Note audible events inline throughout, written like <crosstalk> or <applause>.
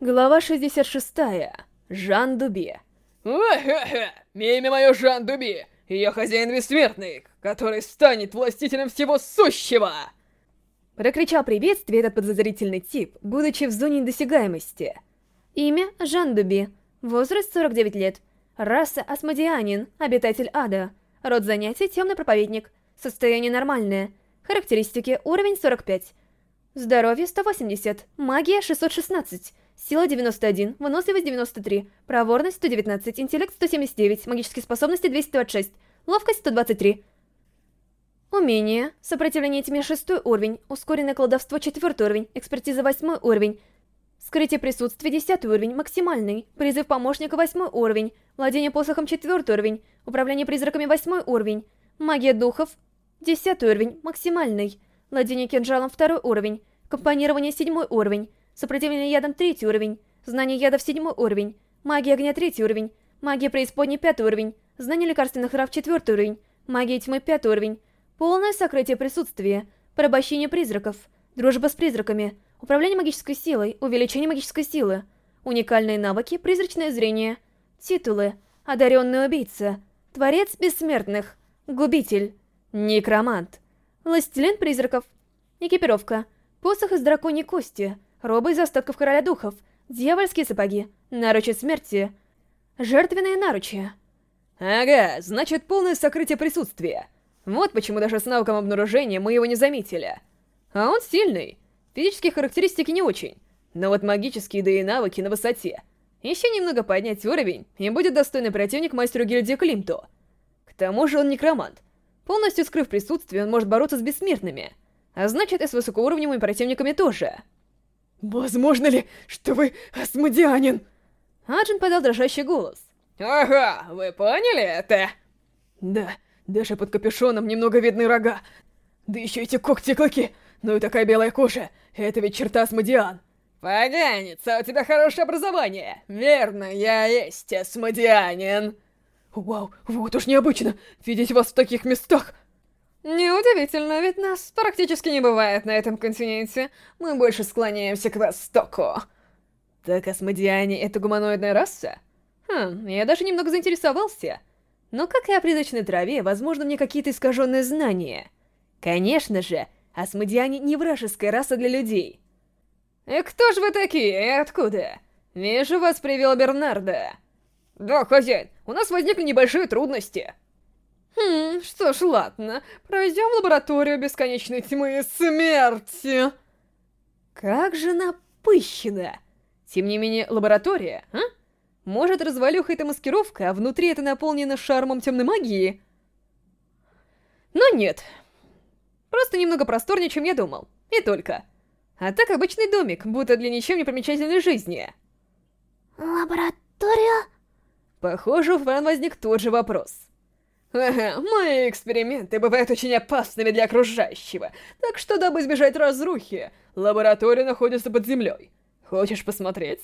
Глава 66. Жан Дуби. Ха-ха-ха! Имя мое Жан Дуби, и я хозяин бессмертный, который станет властителем всего сущего! Прокричал приветствие этот подозрительный тип, будучи в зоне недосягаемости. Имя Жан Дуби. Возраст 49 лет. Раса Асмодианин, обитатель ада. Род занятий темный проповедник. Состояние нормальное. Характеристики уровень 45. Здоровье 180, магия 616, сила 91, выносливость 93, проворность 119, интеллект 179, магические способности 226, ловкость 123. Умение. Сопротивление тьме 6 уровень, ускоренное колдовство 4 уровень, экспертиза 8 уровень, скрытие присутствия 10 уровень, максимальный, призыв помощника 8 уровень, владение посохом 4 уровень, управление призраками 8 уровень, магия духов 10 уровень, максимальный, владение кинжалом 2 уровень, Компонирование седьмой уровень. Сопротивление ядом третий уровень. Знание ядов седьмой уровень. Магия огня третий уровень. Магия преисподней пятый уровень. Знание лекарственных трав четвертый уровень. Магия тьмы пятый уровень. Полное сокрытие присутствия. Порабощение призраков. Дружба с призраками. Управление магической силой. Увеличение магической силы. Уникальные навыки. Призрачное зрение. Титулы. Одаренный убийца. Творец бессмертных. Губитель. Некромант. Властелин призраков. Экипировка. Посох из драконьей кости, роба из остатков короля духов, дьявольские сапоги, наручи смерти, жертвенные наручи. Ага, значит полное сокрытие присутствия. Вот почему даже с навыком обнаружения мы его не заметили. А он сильный. Физические характеристики не очень. Но вот магические, да и навыки на высоте. Еще немного поднять уровень, и будет достойный противник мастеру гильдии Климту. К тому же он некромант. Полностью скрыв присутствие, он может бороться с бессмертными — а значит и с высокоуровневыми противниками тоже. Возможно ли, что вы осмодианин? Аджин подал дрожащий голос. Ага, вы поняли это? Да, даже под капюшоном немного видны рога. Да еще эти когти и клыки. Ну и такая белая кожа. Это ведь черта Асмодиан. Поганец, а у тебя хорошее образование. Верно, я есть осмодианин. Вау, вот уж необычно видеть вас в таких местах. Неудивительно, ведь нас практически не бывает на этом континенте. Мы больше склоняемся к востоку. Так осмодиане — это гуманоидная раса? Хм, я даже немного заинтересовался. Но, как и о призрачной траве, возможно, мне какие-то искаженные знания. Конечно же, осмодиане не вражеская раса для людей. И кто же вы такие, и откуда? Вижу, вас привел Бернардо. Да, хозяин, у нас возникли небольшие трудности. Хм, что ж, ладно. Пройдем лабораторию бесконечной тьмы и смерти. Как же напыщена. Тем не менее, лаборатория, а? Может, развалюха это маскировка, а внутри это наполнено шармом темной магии? Но нет. Просто немного просторнее, чем я думал. И только. А так обычный домик, будто для ничем не примечательной жизни. Лаборатория? Похоже, у Фран возник тот же вопрос. Ага, мои эксперименты бывают очень опасными для окружающего, так что, дабы избежать разрухи, лаборатория находится под землей. Хочешь посмотреть?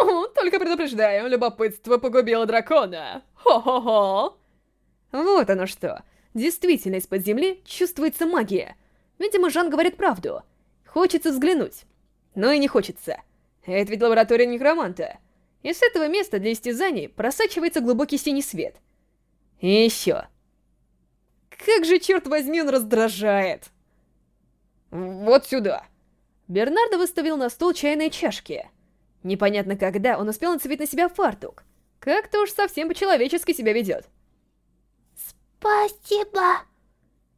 О, только предупреждаю, любопытство погубило дракона. Хо-хо-хо. Вот оно что. Действительно, из-под земли чувствуется магия. Видимо, Жан говорит правду. Хочется взглянуть. Но и не хочется. Это ведь лаборатория некроманта. И с этого места для истязаний просачивается глубокий синий свет — и еще. Как же, черт возьми, он раздражает. Вот сюда. Бернардо выставил на стол чайные чашки. Непонятно когда он успел нацепить на себя фартук. Как-то уж совсем по-человечески себя ведет. Спасибо.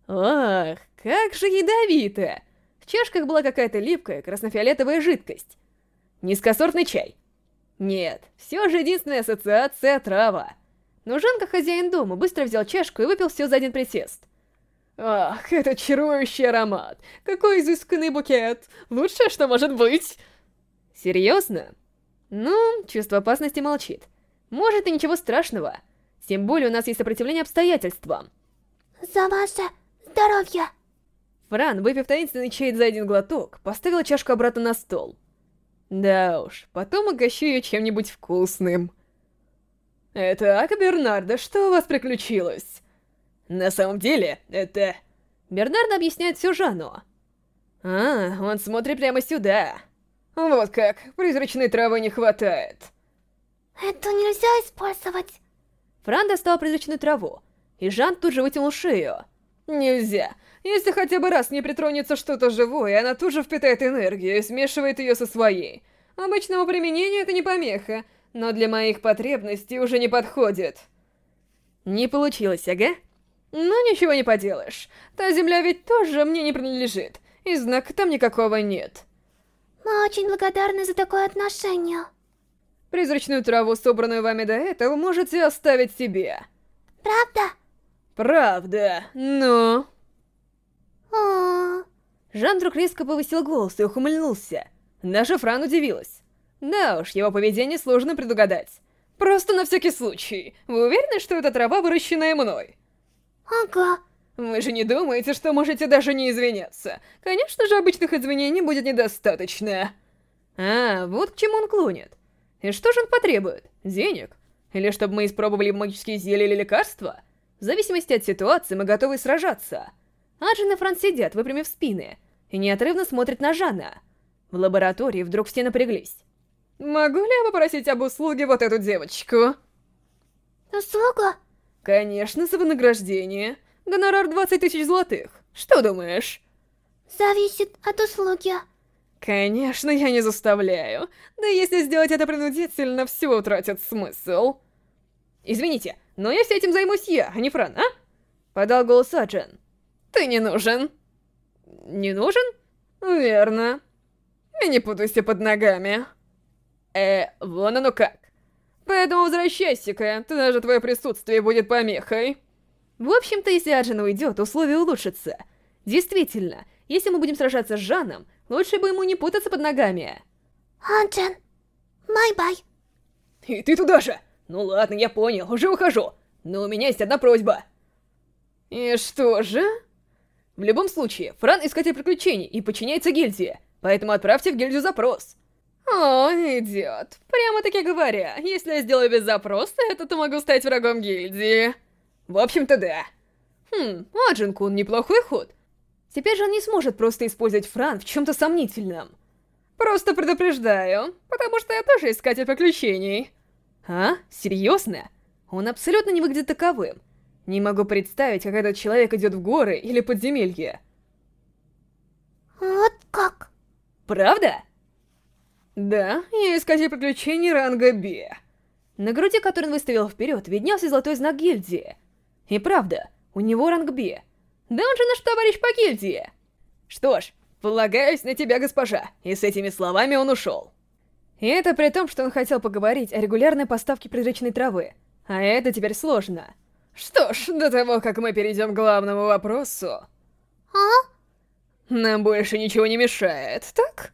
Ах, как же ядовито. В чашках была какая-то липкая краснофиолетовая жидкость. Низкосортный чай. Нет, все же единственная ассоциация трава. Но Жанка, хозяин дома, быстро взял чашку и выпил все за один присест. Ах, этот чарующий аромат! Какой изысканный букет! Лучшее, что может быть! Серьезно? Ну, чувство опасности молчит. Может и ничего страшного. Тем более у нас есть сопротивление обстоятельствам. За ваше здоровье! Фран, выпив таинственный чай за один глоток, поставил чашку обратно на стол. Да уж, потом угощу ее чем-нибудь вкусным. «Итак, Бернардо, что у вас приключилось?» «На самом деле, это...» Бернардо объясняет все Жанну. «А, он смотрит прямо сюда. Вот как, призрачной травы не хватает. Это нельзя использовать. Фран достал призрачную траву, и Жан тут же вытянул шею. Нельзя. Если хотя бы раз не притронется что-то живое, она тут же впитает энергию и смешивает ее со своей. Обычному применению это не помеха, но для моих потребностей уже не подходит. Не получилось, ага? Ну, ничего не поделаешь. Та земля ведь тоже мне не принадлежит, и знака там никакого нет. Мы очень благодарны за такое отношение. Призрачную траву, собранную вами до этого, можете оставить себе. Правда? Правда, но... О, Жан вдруг резко повысил голос и ухмыльнулся. Наша Фран удивилась. Да уж, его поведение сложно предугадать. Просто на всякий случай. Вы уверены, что эта трава выращенная мной? ага. Вы же не думаете, что можете даже не извиняться. Конечно же, обычных извинений будет недостаточно. А, вот к чему он клонит. И что же он потребует? Денег? Или чтобы мы испробовали магические зелья или лекарства? В зависимости от ситуации мы готовы сражаться. Аджин и Фран сидят, выпрямив спины, и неотрывно смотрят на Жана. В лаборатории вдруг все напряглись. Могу ли я попросить об услуге вот эту девочку? Услуга? Конечно, за вознаграждение. Гонорар 20 тысяч золотых. Что думаешь? Зависит от услуги. Конечно, я не заставляю. Да если сделать это принудительно, все утратит смысл. Извините, но если этим займусь я, а не Фран, а? Подал голос Аджин. Ты не нужен. Не нужен? Верно. И не путайся под ногами. Э, вон оно как. Поэтому возвращайся-ка, даже твое присутствие будет помехой. В общем-то, если Аджин уйдет, условия улучшатся. Действительно, если мы будем сражаться с Жаном, лучше бы ему не путаться под ногами. Анджен, bye-bye. И ты туда же! Ну ладно, я понял, уже ухожу. Но у меня есть одна просьба. И что же? В любом случае, Фран искатель приключений и подчиняется гильдии, поэтому отправьте в гильдию запрос. О, идиот. Прямо-таки говоря, если я сделаю без запроса это, то могу стать врагом гильдии. В общем-то, да. Хм, Аджин-кун, неплохой ход. Теперь же он не сможет просто использовать Фран в чем-то сомнительном. Просто предупреждаю, потому что я тоже искатель приключений. А? Серьезно? Он абсолютно не выглядит таковым. Не могу представить, как этот человек идет в горы или подземелье. Вот как? Правда? Да, я искатель приключений ранга Б. На груди, который он выставил вперед, виднелся золотой знак гильдии. И правда, у него ранг Б. Да он же наш товарищ по гильдии. Что ж, полагаюсь на тебя, госпожа. И с этими словами он ушел. И это при том, что он хотел поговорить о регулярной поставке призрачной травы. А это теперь сложно. Что ж, до того, как мы перейдем к главному вопросу... А? Нам больше ничего не мешает, так?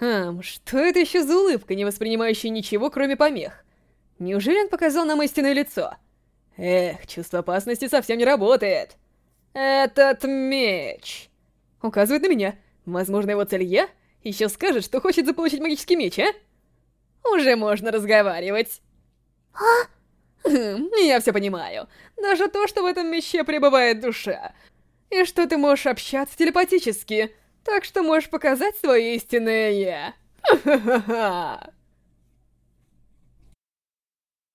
Хм, что это еще за улыбка, не воспринимающая ничего, кроме помех? Неужели он показал нам истинное лицо? Эх, чувство опасности совсем не работает. Этот меч... Указывает на меня. Возможно, его цель я? Еще скажет, что хочет заполучить магический меч, а? Уже можно разговаривать. А? Хм, я все понимаю. Даже то, что в этом мече пребывает душа. И что ты можешь общаться телепатически. Так что можешь показать свое истинное «я». <laughs> Ха-ха-ха.